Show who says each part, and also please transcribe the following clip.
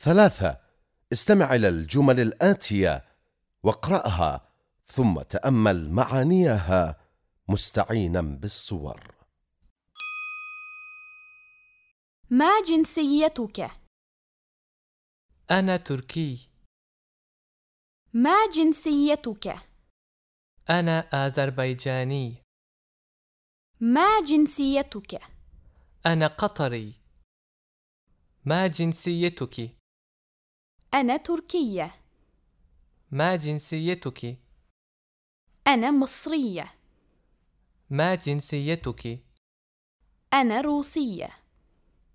Speaker 1: ثلاثة استمع إلى الجمل الآتية واقرأها ثم تأمل معانيها مستعينا بالصور
Speaker 2: ما جنسيتك؟
Speaker 3: أنا تركي
Speaker 2: ما جنسيتك؟
Speaker 3: أنا أذربيجاني
Speaker 2: ما جنسيتك؟
Speaker 3: أنا قطري ما جنسيتك؟
Speaker 2: أنا تركية
Speaker 3: ما جنسيتك؟
Speaker 2: أنا مصرية
Speaker 3: ما جنسيتك؟
Speaker 2: أنا روسية